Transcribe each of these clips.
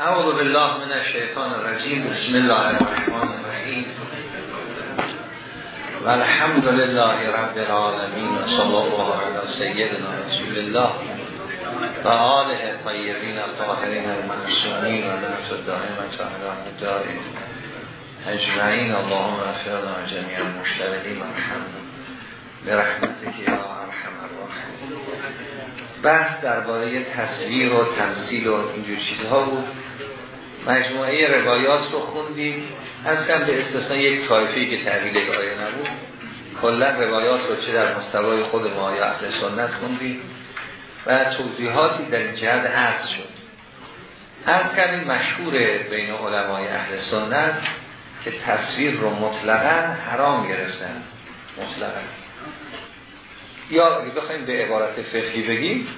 اعوذ بالله من الشیطان الرجیم. بسم الله الرحمن الرحیم. و الحمد لله رب العالمین. و الله علی سیدنا رسول الله و آله طیبین الطاهرین المعصومین و نفس الدائمت و دارین اجمعین. اللهم اغفرنا جميع المشتغلین و الحمد یا ارحم الراحمین. بحث درباره تصویر و تمثیل و اینجور چیزها بود. مجموعه روایات رو خوندیم. از کم به استثنا یک طایفی که تحویل آیه نبود کلا روایات رو چه در مستوای خود ما یا اهل سنت خوندیم و توضیحاتی در این جهت عرض شد. از کردیم مشهور بین علمای اهل سنت که تصویر رو مطلقا حرام گرفتن. مطلقا. یا اگه بخوایم به عبارت فقهی بگیم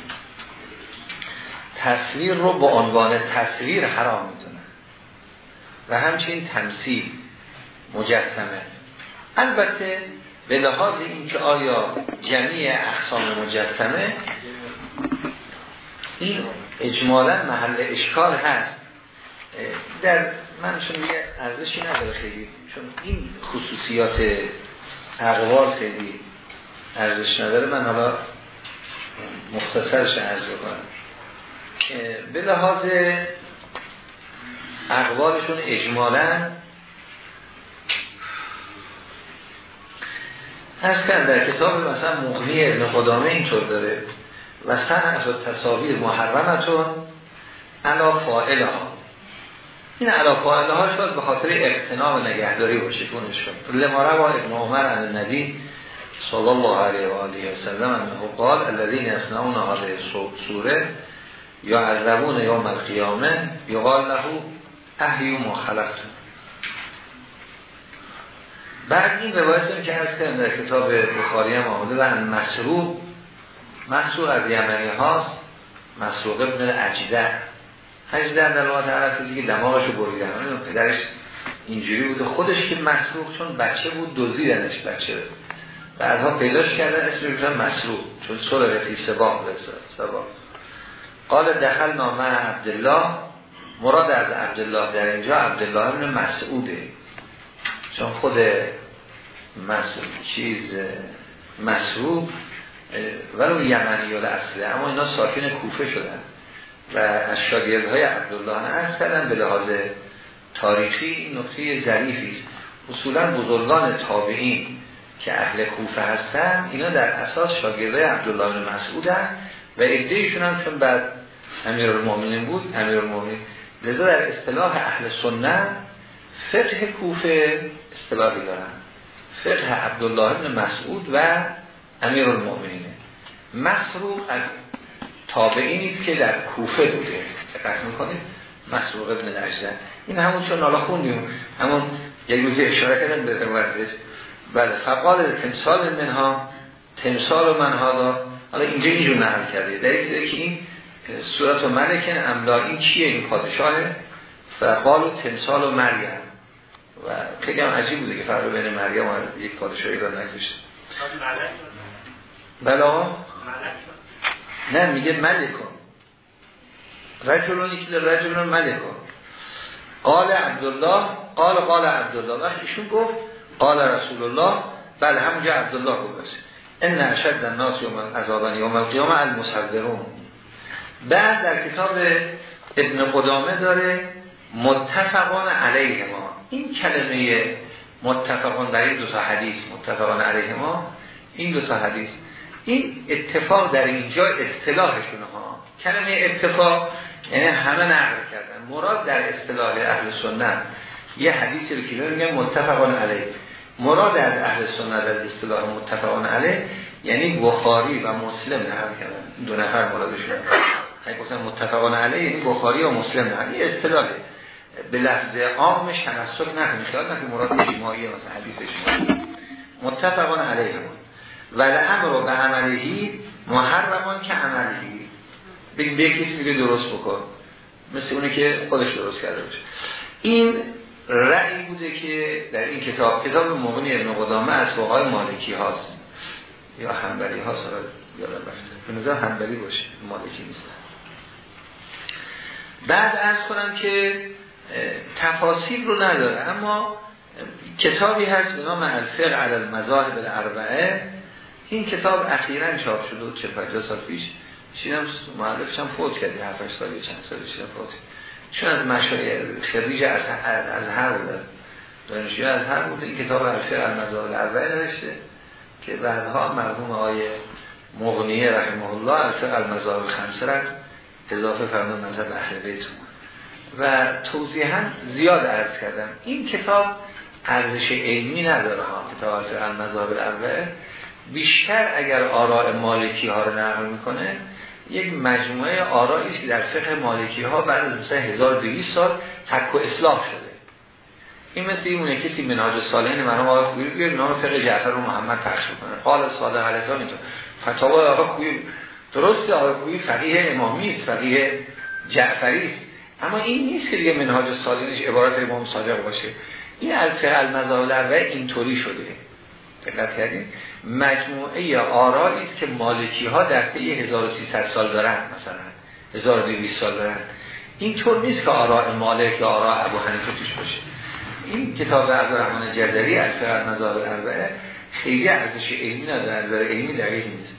تصویر رو با عنوان تصویر حرام می‌دونن و همچنین تمثیل مجسمه. البته به لحاظ اینکه آیا جمعی اقسام مجسمه این اجمالا محل اشکال هست. در من چون یه ارزشی نداره خیلی چون این خصوصیات اقوال خیلی ارزش نداره من حالا مختصرش ارز بکنم. به لحاظ اقوالشون اجمالا از کن در کتاب مثلا مغنی ابن قدامه اینطور داره و سنعت و تصاویر محرمتون علا فائله ها این علا فائله ها شد به خاطر اقتنام نگهداری باشه کنش شد. لما با ابن عمر عن نبی صلی الله علیه و آله و سلم انه قال الذين يصنعون هذه سوره یا عذبون یوم القیامه یقال له احیو ما خلقتون بعد این روایت که از در کتاب بخاری هم آمده و مسروق مسروق از یمنی هاست مسروق ابن العجده هجده در لغت عرب دیگه دماغش رو بریدن. پدرش اینجوری بوده خودش که مسروق چون بچه بود دزدیدنش بچه بعدها پیداش کردن اسمش بودن مسروق چون سول رفی سباق سباق قال دخل نامه عبدالله. مراد از عبدالله در اینجا عبدالله ابن مسعوده. چون خود مسعود چیز مسعود ولو یمنی اصله اما اینا ساکن کوفه شدن. و از شاگردهای عبدالله از کردن به لحاظ تاریخی نقطه ظریفی است. اصولا بزرگان تابعین که اهل کوفه هستن اینا در اساس شاگردهای عبدالله بن مسعود و ادهیشون هم چون بعد امیر المومنین بود امیر المومنین لذا در اصطلاح اهل سنت فقه کوفه اصطلاحی دارن. فقه عبدالله بن مسعود و امیر المومنینه مسروق از تابعینی که در کوفه بوده. دقت می‌کنید مسروق ابن نجده این همون چون نالا خوندیم. همون یک روزی اشاره کردم به روایتش بله فقال تمثال منها تمثال و منها حالا اینجا اینجور نقل کرده در یک که این صورت و ملکن املا این چیه؟ این پادشاهه فقال و تمثال و مریم. و خیلی هم عجیب بوده که فرق بین مریم و یک پادشاهی را نگذاشته بلا نه میگه ملکون رجلونی که رجلون ملکون قال عبدالله قال قال عبدالله. وقت ایشون گفت قال رسول الله بله همونجا عبدالله گفت ان اشد الناس یوم عذابا یوم القیامه المصورون. بعد در کتاب ابن قدامه داره متفقان علیه ما. این کلمه متفقان در این دو تا حدیث متفقان علیه ما این دو تا حدیث. این اتفاق در اینجا اصطلاحشون ها کلمه اتفاق یعنی همه نقل کردن. مراد در اصطلاح اهل سنت یه حدیثی رو که میگن متفقان علیه. مراد از اهل سنت از اصطلاح متفقان علیه یعنی بخاری و مسلم نقل کردن دو نفر مرادشون اگه گفتن متفقان علیه یعنی بخاری و مسلم نقل این اصطلاحه به لفظ عامش تنسک نکنید خیال نکنید مراد اجماعی مثلا حدیث اجماعی. متفقان علیه. و الامر به عملهی محرمان که عملهی به کسی دیگه درست بکن. مثل اونه که خودش درست کرده باشه. این رأی بوده که در این کتاب کتاب مغنی ابن قدامه از فقهای مالکی هاست. یا حنبلی هاست یادم رفته. به نظر حنبلی باشه مالکی نیست. بعد از کنم که تفاصیل رو نداره. اما کتابی هست به نام الفقه علی المذاهب الاربعه. این کتاب اخیرا چاپ شده چه 50 سال پیش. شیدم معلفش هم فوت کردی 7 سالی چند سال شیدم فوت چون از مشایخ؟ خریج از از هر بودن دانشجو از هر بود این کتاب علی المذاهب الاربعه نوشته که بعدها مرحوم آقای مغنیه رحمه الله علی المذاهب الخمسه را اضافه فرمان مذهب اهل بیت. و توضیحا زیاد عرض کردم. این کتاب ارزش علمی نداره ها کتاب المذاهب الاربعه بیشتر اگر آراء مالکی ها رو نقل می‌کنه یک مجموعه آرایی که در فقه مالکی ها بعد از مثلا 1200 سال حق و اصلاح شده. این مثل اونه کسی مناج سالین مرحوم آقای خویی بیار نام فقه جعفر رو محمد پخش کنه قال صادق علیه السلام اینطور. فتاوی آقای خویی درست آقای خویی فقیه امامی است فقیه جعفری است. اما این نیست که دیگه منهاج سالینش عبارت امام صادق باشه. این از فعل مزال و اینطوری شده. دقت کردین مجموعه آرایی است که مالکی ها در طی 1300 سال دارن مثلا 1200 سال دارن اینطور نیست که آراء مالک یا آراء ابو حنیفه توش باشه. این کتاب عبدالرحمن جدری از فقه مذاهب الاربعه خیلی ارزش علمی نداره نظر علمی دقیق نیست.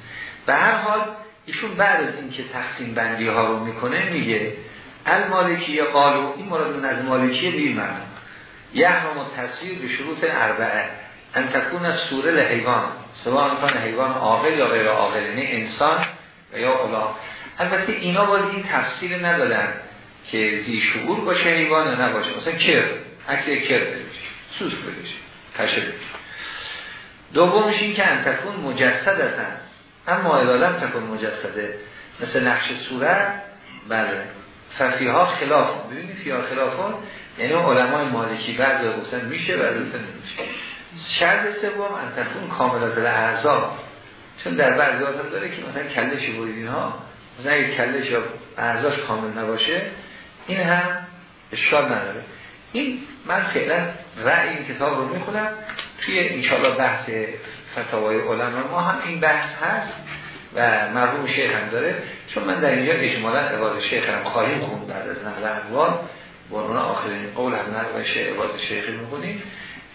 به هر حال ایشون بعد از اینکه تقسیم بندی ها رو می‌کنه میگه المالکی قالو این مراد از مالکی بیر معنی یحرم و تصویر به شروط اربعه. ان تکون از سوره لحیوان. سواء کان حیوان عاقل یا غیر عاقل نه انسان و یا اولا البته اینا باید این تفصیل ندادن که زی شعور باشه حیوان یا نباشه. مثلا کر عکس کر بشه سوس بشه پشه دومش این که انتکون مجسد هستن اما ادالم تکون مجسده. مثل نقش صورت بله. ففی ها خلاف. ببینید فی ها خلافون یعنی علمای مالکی بعد گفتن میشه بعد گفتن نمیشه. شرط سوم انتفون کاملات اعضا. چون در بعضی آدم داره که مثلا کلش برید ها مثلا اگه کلش یا اعضاش کامل نباشه این هم اشکال نداره. این من فعلا رأی این کتاب رو می‌خونم. توی انشاءالله بحث فتاوای علما ما هم این بحث هست و مرحوم شیخ هم داره. چون من در اینجا اجمالا عباد شیخ هم خواهیم خوند بعد از نقل احوال برون آخرین قول هم نقل شیخ عباد شیخ می‌کنیم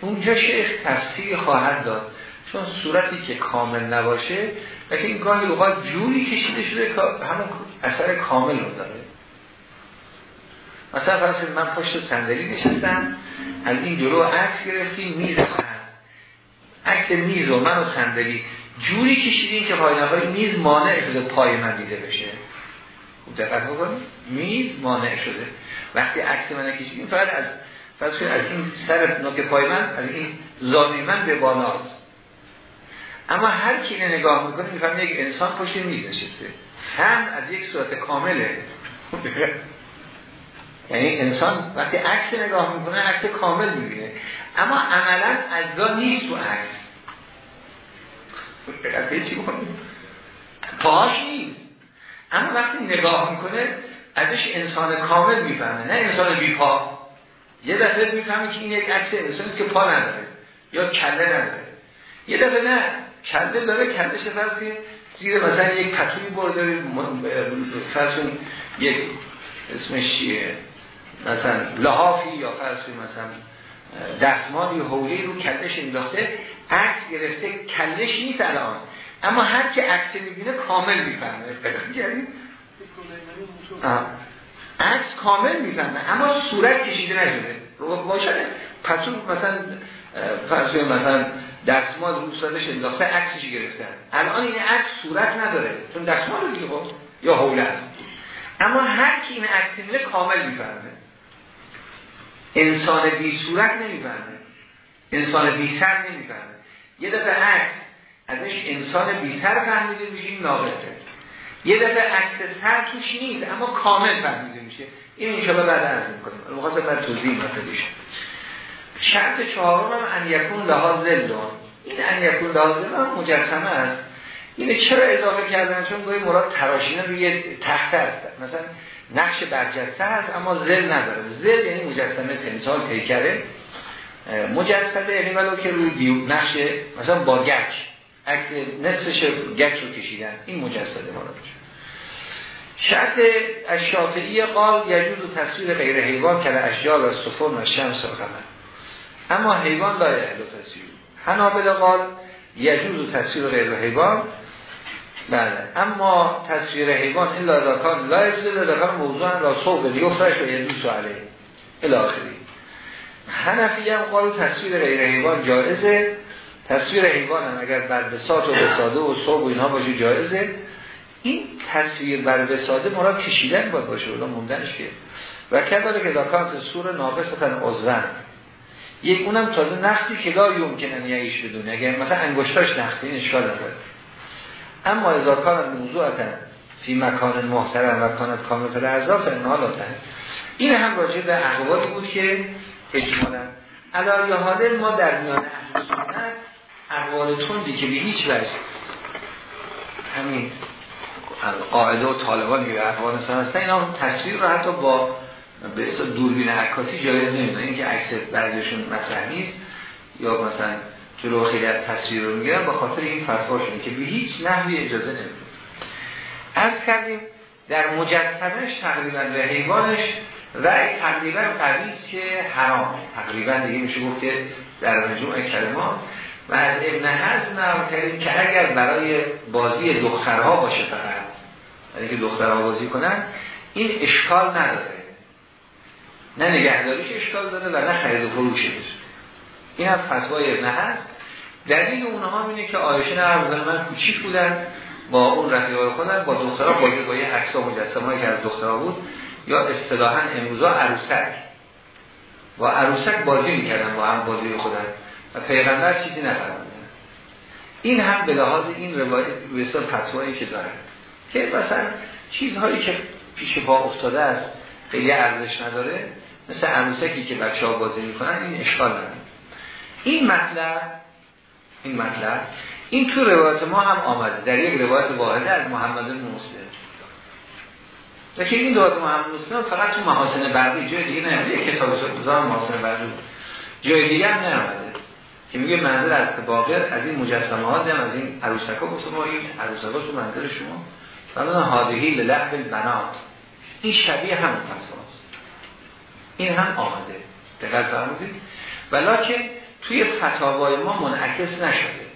اونجا شیخ تفسیر خواهد داد. چون صورتی که کامل نباشه لیکن این گاهی اوقات جوری کشیده شده که همون اثر کامل رو داره. مثلا فرض من پشت صندلی نشستم از این جلو عکس گرفتیم میز عکس میز و من و صندلی. جوری کشیدیم که های میز مانع شده پای من دیده بشه. خوب دقت میز مانع شده. وقتی عکس من کشیدیم فقط از فرض از این سر نوک پای من از این زانوی من به بالاست اما هر کی نگاه می‌کنه می‌فهمه یک انسان پشت میز نشسته. هم از یک صورت کامله. یعنی انسان وقتی عکس نگاه می‌کنه عکس کامل می‌بینه. اما عملا اجزا نیست تو عکس. چی پاش نیست. اما وقتی نگاه می‌کنه ازش انسان کامل می‌فهمه. نه انسان بی پا یه دفعه می‌فهمه که این یک عکس انسانی که پا نداره یا کله نداره. یه دفعه نه کله داره کلش فرض که زیر مثلا یک پتوی برده فرض یک اسمش چیه؟ مثلا لحافی یا فرض مثلا دستمالی حولی رو کلش انداخته عکس گرفته کلش نیست الان. اما هر که عکس می‌بینه کامل می‌فهمه. عکس کامل می‌فهمه اما صورت کشیده نشده. رو باشه. پتو مثلا فرض مثلا دستمال رو سادش انداخته عکسش گرفتن الان این عکس صورت نداره. چون دستمال رو دیگه خب یا حوله است. اما هر کی این عکس می‌بینه کامل می‌فهمه. انسان بی صورت نمی‌فهمه. انسان بی سر نمی‌فهمه. یه دفعه عکس ازش انسان بی سر فهمیده میشه این ناقصه. یه دفعه عکس سر توش نیست اما کامل فهمیده میشه. این انشاءالله بعد عرض می‌کنیم المخواست بعد توضیح مطلبش شرط چهارم هم ان یکون لحاظ زلون این ان یکون لحاظ زلون مجسمه است. اینه چرا اضافه کردن؟ چون گاهی مراد تراشینه روی تخت هست مثلا نقش برجسته هست اما زل نداره. زل یعنی مجسمه تمثال پیکره. مجسده یعنی ولو که روی دیو نقش مثلا با گچ. نصفش گچ رو کشیدن. این مجسده مراد شرط از شافعی قال یجوز تصویر غیر حیوان کرده اشجار و سفون و شمس و قمر. اما حیوان لا اهل تصویر. حنابل قال یجوز تصویر غیر حیوان. بله. اما تصویر حیوان الا داکان لا یجوز الا داکان موضوع را صوب لیفرش و یدوس علیه. الاخری حنفی هم قالو تصویر غیر حیوان جایزه تصویر حیوان هم اگر بر بساط و بساده و صوب و اینها باشه جایزه این تصویر بر بساده مراد کشیدن باید باشه اولا موندنش که. و کداره که داکانت سور ناقصتن عضوان. یک اونم تازه نقصی که لا یمکنن یعیش بدونه اگر مثلا انگشتاش نقصی این اشکال نداره. اما اذا کان موضوعتا فی مکان محترم و کانت کاملت الارزا فانها این هم راجع به اقوالی بود که اجمالا. علایه حاله ما در میان اهل سنت اقوال تندی که به هیچ وجه. همین قاعده و طالبان که افغانستان هستن اینا تصویر رو حتی با به اصلا دوربین عکاسی جایز نمی‌دونه اینکه عکس بعضیشون مطرح نیست یا مثلا جلو خیلی از تصویر رو می‌گیرن با خاطر این فتواشون که به هیچ نحوی اجازه نمیده از کردیم در مجسمش تقریبا به حیوانش و تقریبا قوی که حرام. تقریبا دیگه میشه گفت که در مجموع کلمات و از ابن حزم نرم کردیم که اگر برای بازی دخترها باشه فقط یعنی که دخترها بازی کنن این اشکال نداره. نه نگهداریش اشکال داره و نه خرید و فروشش این هم فتوای ابن هست دلیل اونها اینه که آیشه نه من کوچیک بودن با اون رفیقای خودن با دخترها بازی با یه عکس و مجسمه‌ای که از دخترها بود یا اصطلاحا امروزا عروسک. با عروسک بازی می‌کردن با هم بازی خودن و پیغمبر چیزی نفرمودن این هم به لحاظ این روایت بسیار فتوایی که داره. که مثلا چیزهایی که پیش پا افتاده است خیلی ارزش نداره مثل عروسکی که بچه ها بازی می‌کنن این اشکال نداره. این مطلب این مطلب این تو روایت ما هم آمده در یک روایت واحده از محمد مسلم. که این روایت محمد مسلم فقط تو محاسن بعدی جای دیگه نمیده یک کتاب سوزان محاسن بعدی جای دیگه هم نمیده که میگه منظر از باقر از این مجسمه ها هم از این عروسک ها گفت ما این عروسک ها تو منظر شما. فرمان حادهی للعب البنات. این شبیه هم فتواست این هم آمده. دقیق فرمودید. ولیکن توی فتاوای ما منعکس نشده.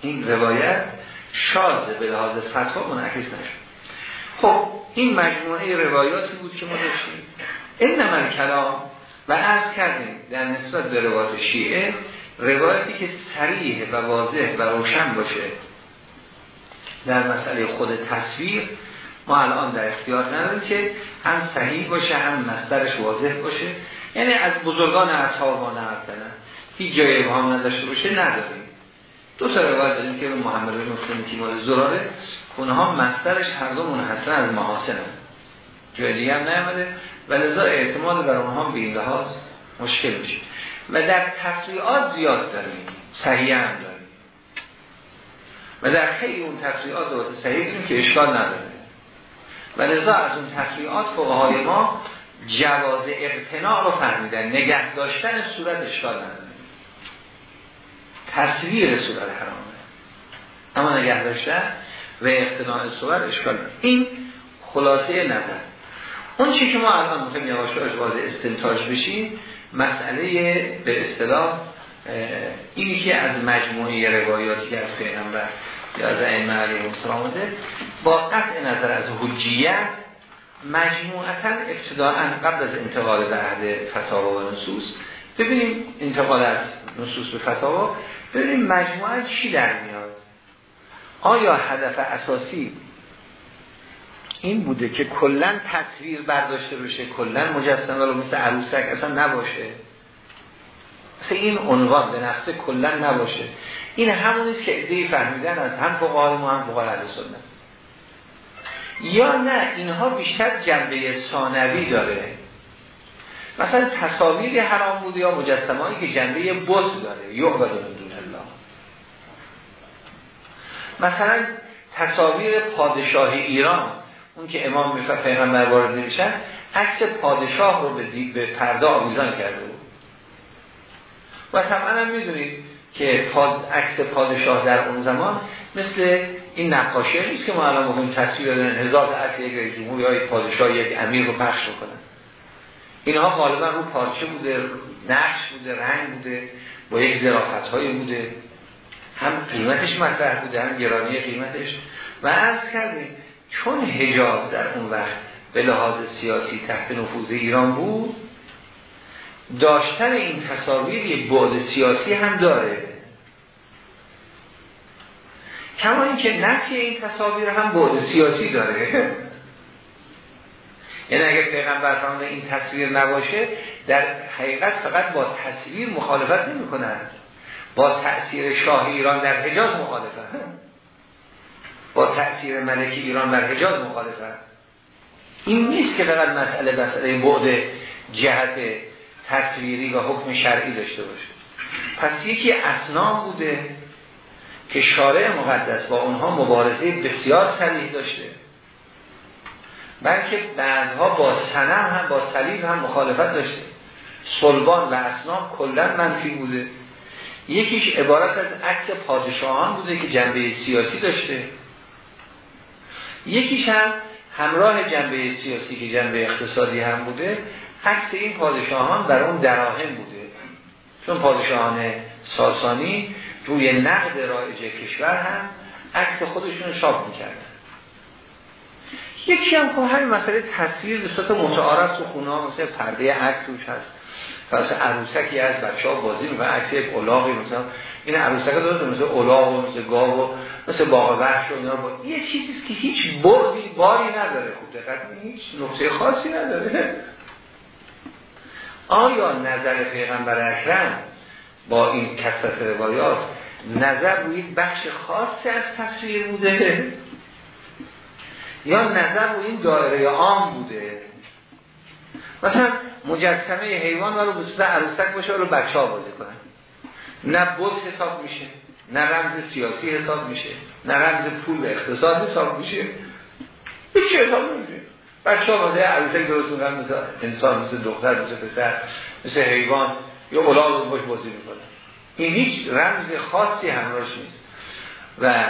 این روایت شازه به لحاظ فتوا منعکس نشده. خب این مجموعه روایاتی بود که ما داشتیم. این نمال کلام و عرض کردیم در نسبت به روایت شیعه روایتی که سریح و واضح و روشن باشه در مسئله خود تصویر ما الان در اختیار نداریم که هم صحیح باشه هم مصدرش واضح باشه. یعنی از بزرگان اصحاب ما نمتنن هیچ جای نداشته باشه نداریم. دو تا روایت داریم که محمد بن مسلم تیمار زراره اونها مصدرش هر دو منحصر از محاسن هم. دیگه هم نیامده. و لذا اعتماد بر اونها به این لحاظ مشکل میشه. و در تفریعات زیاد داریم. صحیح هم داریم. و در خیلی اون تفریعات رو صحیح داریم که اشکال نداره. و لذا از اون تفریعات فقهای ما جواز اقتناع رو فهمیدن نگه داشتن صورت اشکال نداره. تصویر صورت حرامه. اما نگه داشتن و اقتناع صورت اشکال نداره. این خلاصه نظر. اون چی که ما الان می‌خوایم یواش یواش استنتاج بشیم مسئله به اصطلاح اینی که از مجموعه روایاتی که از پیغمبر یا از این علیه السلام آمده با قطع نظر از حجیت مجموعتا ابتداعا قبل از انتقال به عهد فتاوا و نصوص ببینیم انتقال از نصوص به فتاوا ببینیم مجموعا چی در میاد؟ آیا هدف اساسی این بوده که کلا تصویر برداشته بشه کلا مجسمه رو مثل عروسک اصلا نباشه. اصلا این عنوان به نفسه کلا نباشه. این همونیست که ایده فهمیدن از هم فقهای ما هم فقهای اهل سنت. یا نه اینها بیشتر جنبه ثانوی داره. مثلا تصاویر حرام بوده یا مجسمه که جنبه بز داره. یعبد دون الله. مثلا تصاویر پادشاه ایران. اون که امام میفر پیغمبر وارد میشن عکس پادشاه رو به, به پرده آویزان کرده بود. و طبعا هم می‌دونید که. عکس پادشاه در اون زمان مثل این نقاشی نیست که ما الان بخونیم تصویر دادن هزار تا یک رئیس جمهور پادشاه یک امیر رو پخش بکنن. اینها غالبا رو پارچه بوده نقش بوده رنگ بوده با یک ظرافت های بوده. هم قیمتش مطرح بوده هم گرانی قیمتش. و عرض کردیم چون حجاز در اون وقت به لحاظ سیاسی تحت نفوذ ایران بود داشتن این تصاویر یک بعد سیاسی هم داره. کما اینکه نفی این تصاویر هم بعد سیاسی داره. یعنی اگر پیغمبر فرموده این تصویر نباشه در حقیقت فقط با تصویر مخالفت نمی کنند با تأثیر شاه ایران در حجاز مخالفت با تأثیر ملک ایران در حجاز مخالفت این نیست که فقط مسئله مسئله بعد جهت تصویری و حکم شرعی داشته باشه. پس یکی اسنام بوده که شارع مقدس با اونها مبارزه بسیار سریح داشته. بلکه بعدها با سنم هم با صلیب هم مخالفت داشته. صلبان و اسنام کلا منفی بوده. یکیش عبارت از عکس پادشاهان بوده که جنبه سیاسی داشته. یکیش هم همراه جنبه سیاسی که جنبه اقتصادی هم بوده عکس این پادشاهان در اون دراهم بوده. چون پادشاهان ساسانی روی نقد رایج کشور هم عکس خودشون شاب می‌کردن. یکی هم که همین مسئله تصویر به صورت متعارف تو خونه مثل پرده عکس روش هست. پس عروسکی از بچه ها بازی و عکس یک اولاغی مثلا. این عروسک داره مثل اولاغ و مثل گاو و مثل باغ وحش و اینا. یه چیزی که هیچ بردی باری نداره خوب دقت هیچ نقطه خاصی نداره. آیا نظر پیغمبر اکرم با این کسرت روایات نظر روی بخش خاصی از تصویر بوده؟ یا نظر روی این دایره عام بوده؟ مثلا مجسمه حیوان رو به صورت عروسک باشه رو بچه ها بازی کنن. نه بود حساب میشه نه رمز سیاسی حساب میشه نه رمز پول اقتصاد حساب میشه. هیچ حساب نمیشه. بچه ها بازی عروسک درست می‌کنن مثل انسان مثل دختر مثل پسر مثل حیوان یا اولاد باش بازی می‌کنن. این هیچ رمز خاصی همراهش نیست. و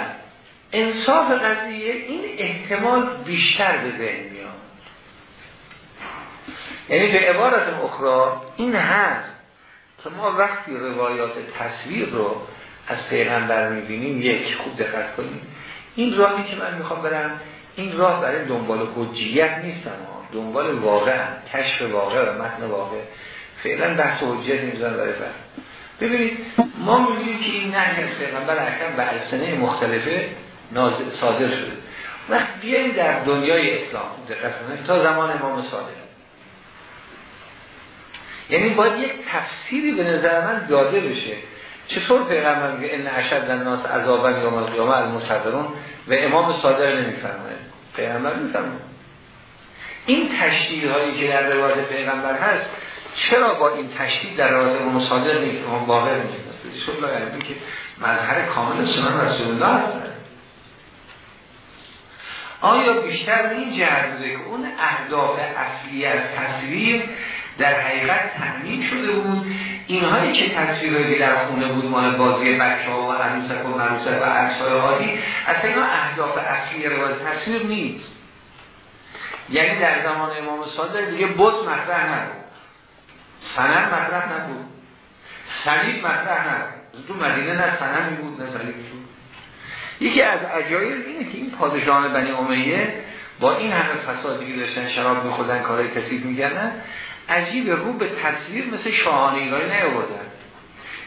انصاف قضیه این احتمال بیشتر به ذهن میاد. یعنی به عبارت اخرى این هست. که ما وقتی روایات تصویر رو از پیغمبر می‌بینیم یک خوب دقت کنیم. این راهی که من می‌خوام برم این راه برای دنبال حجیت نیستم دنبال واقع کشف واقع و متن واقع. فعلا بحث حجیت نمیزن برای فرد ببینید ما میگیم که این نهی از پیغمبر اکرم به السنه مختلفه صادر شده. وقت بیاییم در دنیای اسلام دقت تا زمان امام صادق. یعنی باید یک تفسیری به نظر من داده بشه. چطور پیغمبر میگه ان اشد الناس عذابا یوم القیامه المصدرون و امام صادق نمیفرمایه پیغمبر میفرمایه این تشدید هایی که در روایت پیغمبر هست چرا با این تشدید در روایت مصادر نیست؟ اون باور نیست شد یعنی که مظهر کامل سنن رسول الله هستن. آیا بیشتر این بوده که اون اهداف اصلی از تصویر در حقیقت تأمین شده بود. اینهایی که تصویرهایی در خونه بود مال بازی بچه ها و عروسک و مروسک و عکسای عادی اصلا اینا اهداف اصلی روایت تصویر نیست. یعنی در زمان امام صادق دیگه بود مطرح نبود. سنن مطرح نبود. صلیب مطرح نبود. تو مدینه نه سنن بود نه صلیب بود. یکی از عجایب اینه که این پادشاهان بنی امیه با این همه فسادی که داشتن شراب میخوردن کارهای کسیب میگردن عجیب رو به تصویر مثل شاهان ایرانی نیاوردن.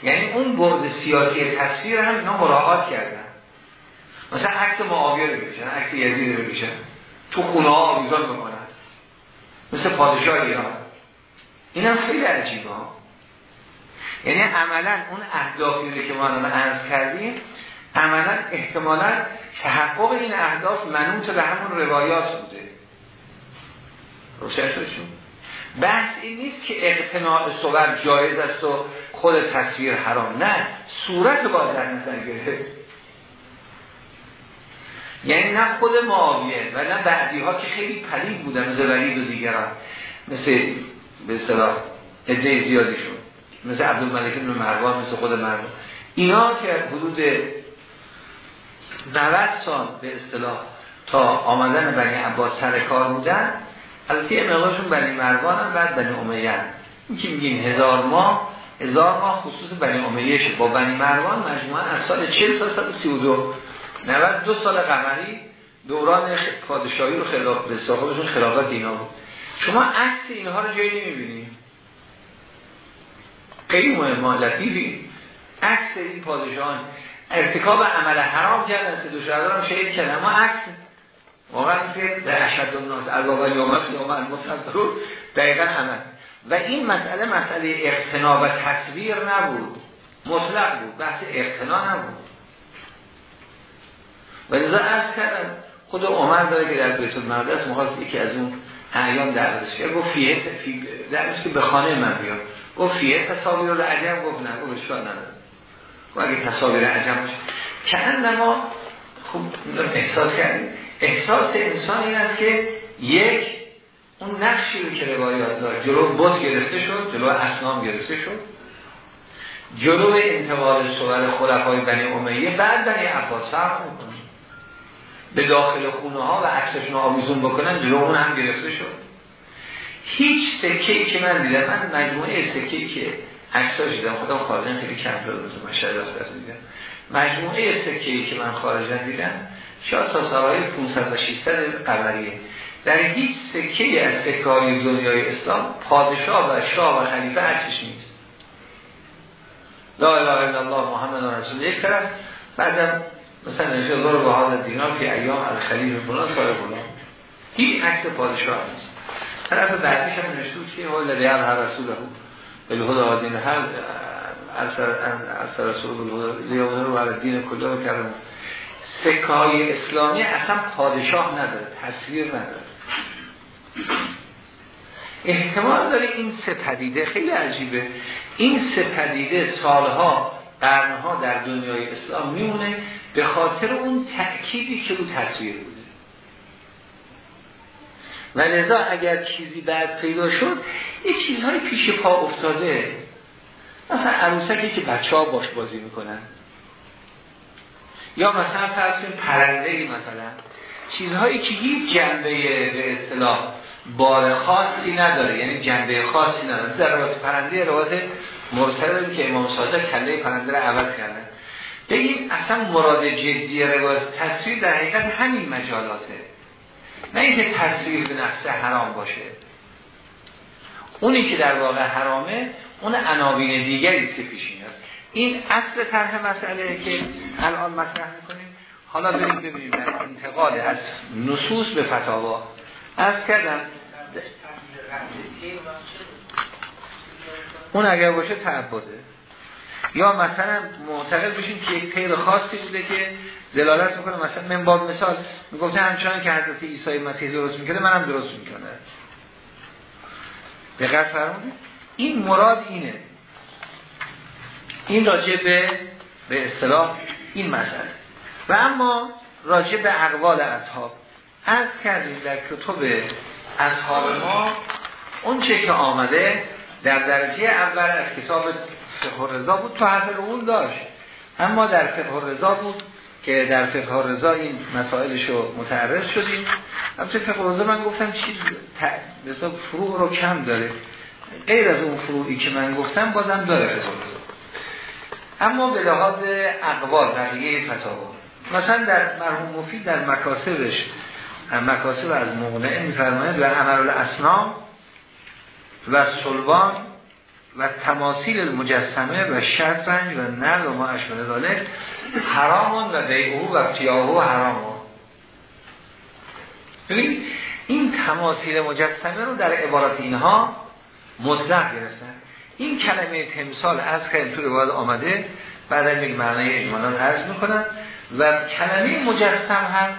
یعنی اون بعد سیاسی تصویر هم اینا مراعات کردن. مثلا عکس معاویه رو بکشن عکس یزید رو بکشن تو خونه ها آویزان بکنن مثل پادشاه ایران. این هم خیلی عجیبه. یعنی عملا اون اهدافی که ما الان عرض کردیم عملا احتمالا تحقق این اهداف منوط به همون روایات بوده. روشن شدشون بحث این نیست که اقتناع صور جایز است و خود تصویر حرام. نه صورت باید در نظر گرفت. یعنی نه خود معاویه و نه بعدی ها که خیلی پلید بودن زبرید و دیگران. مثل به اصطلاح عده زیادی شد. مثل عبدالملک بن مروان مثل خود مروان اینا که حدود 90 سال به اصطلاح تا آمدن بنی عباس سر کار بودن البته مقدارشون بنی مروان هم بعد بنی امیه این که میگیم هزار ماه هزار ماه خصوص بنی امیه شد با بنی مروان مجموعا از سال 40 تا 132 92 سال قمری دوران پادشاهی رو خلاف به خودشون خلافت اینا بود. شما عکس اینها رو جایی نمی‌بینید. خیلی مهم لطیفی. عکس این پادشاهان. ارتکاب عمل حرام کردن سه دو هم شهید کردن. ما عکس واقعا که در اشد الناس از آقا یومت یومت رو دقیقا عمل و این مسئله مسئله اقتنا و تصویر نبود. مطلق بود بحث اقتنا نبود. و لذا عرض کردم خود عمر داره که در بیت المقدس مخواست یکی از اون اعیان درش کرد گفت فیه درش که به خانه من بیاد گفت فیه تصاویر رو عجم گفت نه گفت اشکال نداره. و اگه تصاویر عجم باشه. که ما خوب احساس کردیم. احساس انسان این است که یک اون نقشی رو که روایات داره جلو بود گرفته شد جلو اسنام گرفته شد جلو انتقال صور خلفای بنی امیه بعد بنی عباس فرق می‌کنه. به داخل خونه ها و عکسشون آویزون بکنن جلو اون هم گرفته شد. هیچ سکه‌ای که من دیدم من مجموعه سکه‌ای که عکساش دیدم خودم خارجن خیلی کم شده من شاید دیدم. مجموعه سکه‌ای که من خارجن دیدم شاید تا سالهای 500 و 600 قمریه. در هیچ سکه از سکه دنیای اسلام پادشاه و شاه و خلیفه عکسش نیست. لا اله الا الله محمد رسول یک طرف بعدم مثلا نشه دور به حال دینار که ایام الخلیفه فلان سال فلان. هیچ عکس پادشاه نیست. طرف بعدیش هم نشته که هو الذی هر رسوله بالهدى و دین هر اثر رسول بالهدى لیظهره علی دین کله کرم سکه های اسلامی اصلا پادشاه نداره تصویر نداره. احتمال داره این سه پدیده خیلی عجیبه. این سه پدیده سالها قرنها در دنیای اسلام میمونه به خاطر اون تأکیدی که رو تصویر بوده. و لذا اگر چیزی بعد پیدا شد یه چیزهای پیش پا افتاده. مثلا عروسکی که بچه ها باش بازی می‌کنن. یا مثلا فرض پرنده مثلا. چیزهایی که هیچ جنبه به اصطلاح بار خاصی نداره یعنی جنبه خاصی نداره. در روایت پرنده روایت مرسل که امام صادق کله پرنده رو عوض کردن بگیم اصلا مراد جدی روایت تصویر در حقیقت همین مجالاته. نه اینکه تصویر به نفسه حرام باشه. اونی که در واقع حرامه اون عناوین دیگری که پیش میاد. این اصل طرح مسئله که الان مطرح می‌کنیم. حالا بریم ببینیم در انتقال از نصوص به فتاوا. از کردم اون اگر باشه تعبده. یا مثلا معتقد بشین که یک پیر خاصی بوده که دلالت می‌کنه مثلا من با مثال می‌گفته همچنان که حضرت عیسی مسیح درست می‌کنه منم درست می‌کنه دقت فرمودید. این مراد اینه. این راجع به به اصطلاح این مسئله. و اما راجع به اقوال اصحاب. از کردیم در کتب اصحاب ما اون چه که آمده در درجه اول از کتاب فقه رضا بود تو حرف اون داشت. اما در فقه رضا بود که در فقه رضا این مسائلش رو متعرض شدیم. البته فقه رضا من گفتم چیز مثلا فروع رو کم داره. غیر از اون فروعی که من گفتم بازم داره فقه اما به لحاظ اقوال بقیه فتاوا مثلا در مرحوم مفید در مکاسبش مکاسب از مغنعه میفرماید و عمل الاسنام و سلوان و تماثیل المجسمه و شطرنج و نر و ما اشبه ذالک حرامون و بیعو و ابتیاهو حرامون. ببینید این تماثیل مجسمه رو در عبارت اینها مطلق گرفتن. این کلمه تمثال از خیلی تو روایت آمده بعد یک معنی اجمالا عرض می‌کنم. و کلمه مجسم هم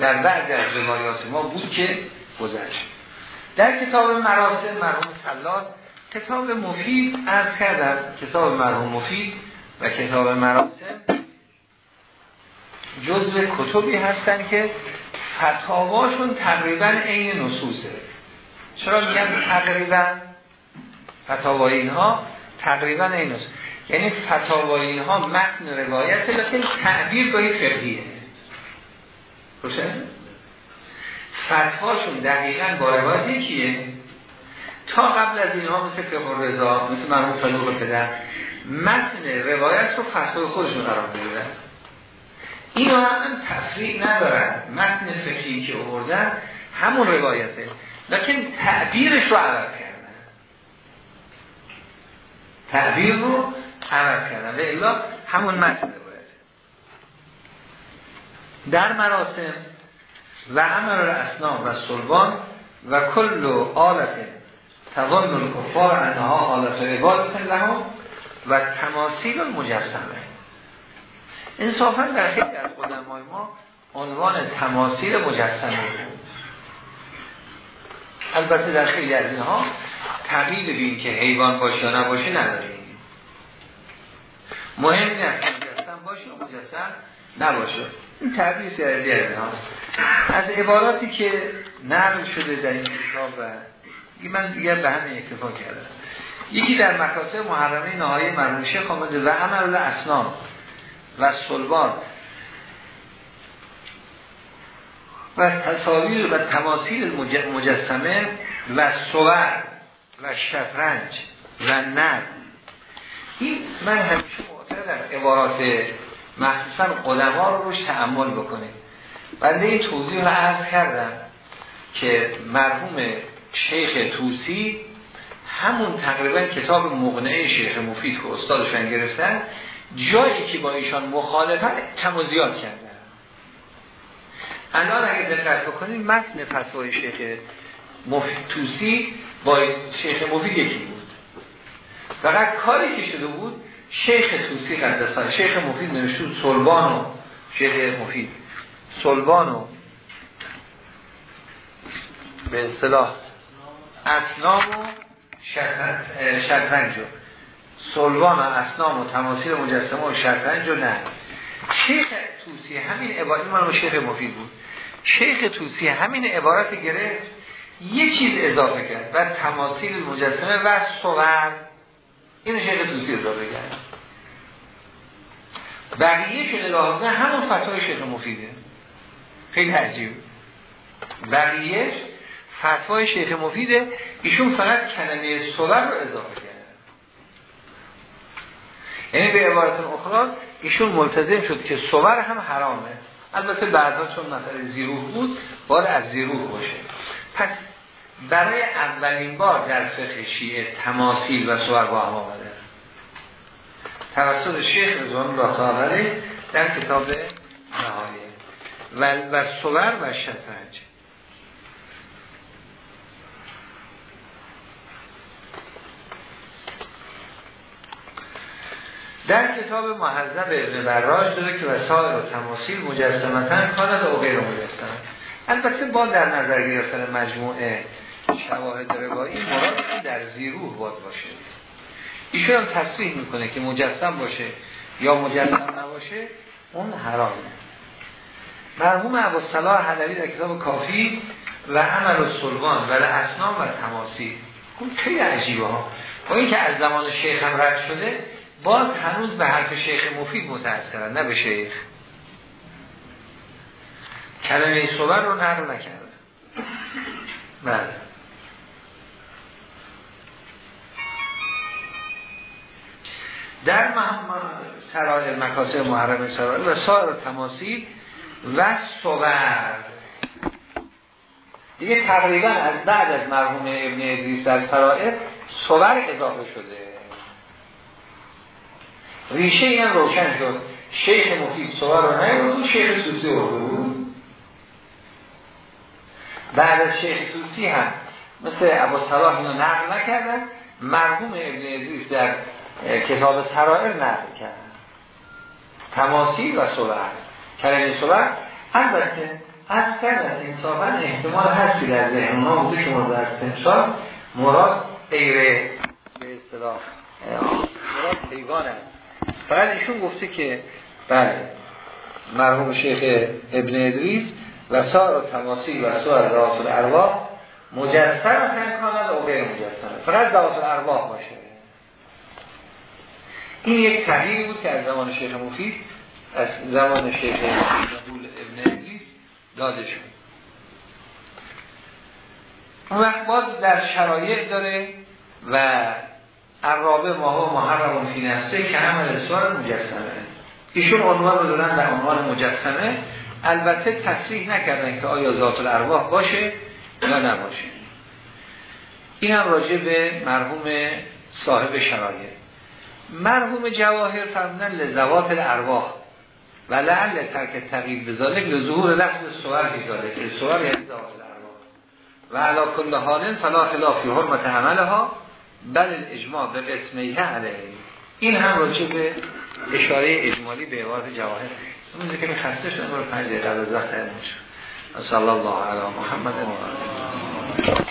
در بعد از روایات ما بود که گذشت. در کتاب مراسم مرحوم سلات کتاب مفید از کردم. کتاب مرحوم مفید و کتاب مراسم جزء کتبی هستن که فتاواشون تقریبا عین نصوصه. چرا میگن تقریبا؟ فتاوای اینها تقریبا عین نصوص یعنی فتاوای اینها متن روایت لیکن تعبیر گاهی فقهیه روشن فتحاشون دقیقا با روایت یکیه. تا قبل از اینها مثل فقه رضا مثل مرمون صدوق پدر متن روایت رو فتحای خودشون قرار میدن اینا هم تفریق ندارن. متن فقهی که آوردن همون روایته. لیکن تعبیرش رو عوض تعبیر رو عوض کردن. و الا همون متن روایت در مراسم و عمل اسنام و سلبان و کل آلت تظن الکفار انها آلت عبادت لهم و تماثیل المجسمه. انصافا در خیلی از قدمای ما عنوان تماثیل مجسمه بود. البته در خیلی از اینها تقیید بین که حیوان باشه یا نباشه نداریم. مهم این است مجسم باشه یا مجسم نباشه. این تعبیر سردی از عباراتی که نقل شده در این کتاب و من دیگر به همین اکتفا کردم. یکی در مکاسه محرمه نهایی مرموشه خامده و عمل اسنام و سلبان و تصاویر و تماثیل مجسمه و صور و شطرنج و ند این من همیشه معتقدم عبارات مخصوصا قدما رو روش تعمل بکنه. بنده این توضیح رو عرض کردم که مرحوم شیخ توسی همون تقریبا کتاب مغنعه شیخ مفید که استادشان گرفتن جایی که با ایشان مخالفت کم و زیاد کردن الان اگه دقت بکنید متن فتوای شیخ مفید توسی با شیخ مفید یکی بود. فقط کاری که شده بود شیخ توسی قدستان شیخ مفید نوشته سلبان و شیخ مفید. سلبان و به اصطلاح اسنام و شطرنج سلوان و اسنام و تماثیل مجسمه و شطرنج و نه. شیخ توسی همین عبارت من شیخ مفید بود. شیخ توسی همین عبارت گرفت یه چیز اضافه کرد و تماثیل مجسمه و صور این شیخ توسی اضافه کرد. بقیه شده لازمه همون فتای شیخ مفیده. خیلی عجیب. بقیه فتوای شیخ مفیده ایشون فقط کلمه صور رو اضافه کرد. یعنی به عبارت اخرى ایشون ملتزم شد که صور هم حرامه. البته بعدها چون مثلا زیروح بود باید از زیروح باشه. پس برای اولین بار در فقه شیعه تماثیل و صور با هم آمده. توسط شیخ رضوان تعالی در کتاب نهایه. و, و صور و شطرنج. در کتاب محذب ابن براج داره که وسائل و تماثیل مجسمتن کاند و غیر مجسم البته با در نظر گرفتن مجموعه شواهد روایی مراد در زیروح باد باشه. ایشون هم تصریح می‌کنه که مجسم باشه یا مجسم نباشه اون حرامه. مرحوم ابوالصلاح حلوی در کتاب کافی و عمل و سلوان و اسنام و تماثیل. اون خیلی عجیبه ها. با اینکه از زمان شیخ هم رد شده باز هنوز به حرف شیخ مفید متأثرن نه به شیخ. کلمه صبر رو نقل نکرده. بله. در سرائر مکاسب محرم سرائر و سایر تماسی و صبر دیگه تقریبا از بعد از مرحوم ابن ادریس در سرائر صبر اضافه شده. ریشه این روشن شد. شیخ مفید صور رو نیورد شیخ سوسی رو بود بعد از شیخ سوسی هم مثل ابو صلاح اینو نقل نکردن. مرحوم ابن عزیز در کتاب سرائر نقل کردن تماسی و صور کلمه صور البته از کردن انصافا احتمال هستی در ذهن ما بوده شما در استمثال مراد غیر به اصطلاح مراد حیوان است. فقط ایشون گفته که بله مرحوم شیخ ابن ادریس و سار و تماسی و سار دواس الارواح مجسم کند و غیر مجسم. فقط دواس الارواح باشه. این یک تغییری بود که از زمان شیخ مفید از زمان شیخ ابن ادریس داده شد. اون وقت باز در شرایع داره و عرابه ماه و محرم فی نفسه که عمل سوار مجسمه. ایشون عنوان رو دادن در عنوان مجسمه. البته تصریح نکردن که آیا ذات الارواح باشه یا نباشه. این هم راجع به مرحوم صاحب شرایع مرحوم جواهر فرمودن لزوات الارواح و لعل ترک تغییر بذالک لظهور لفظ سوار بیزالک که سوار یعنی ذات الارواح. و علا کل حال فلا خلافی حرمت عملها. بل الاجماع به قسمیه علیه. این هم راجع به اشاره اجمالی به عبارت جواهر. اون که خسته شدن رو پنج دقیقه از وقت صلی الله علی محمد. و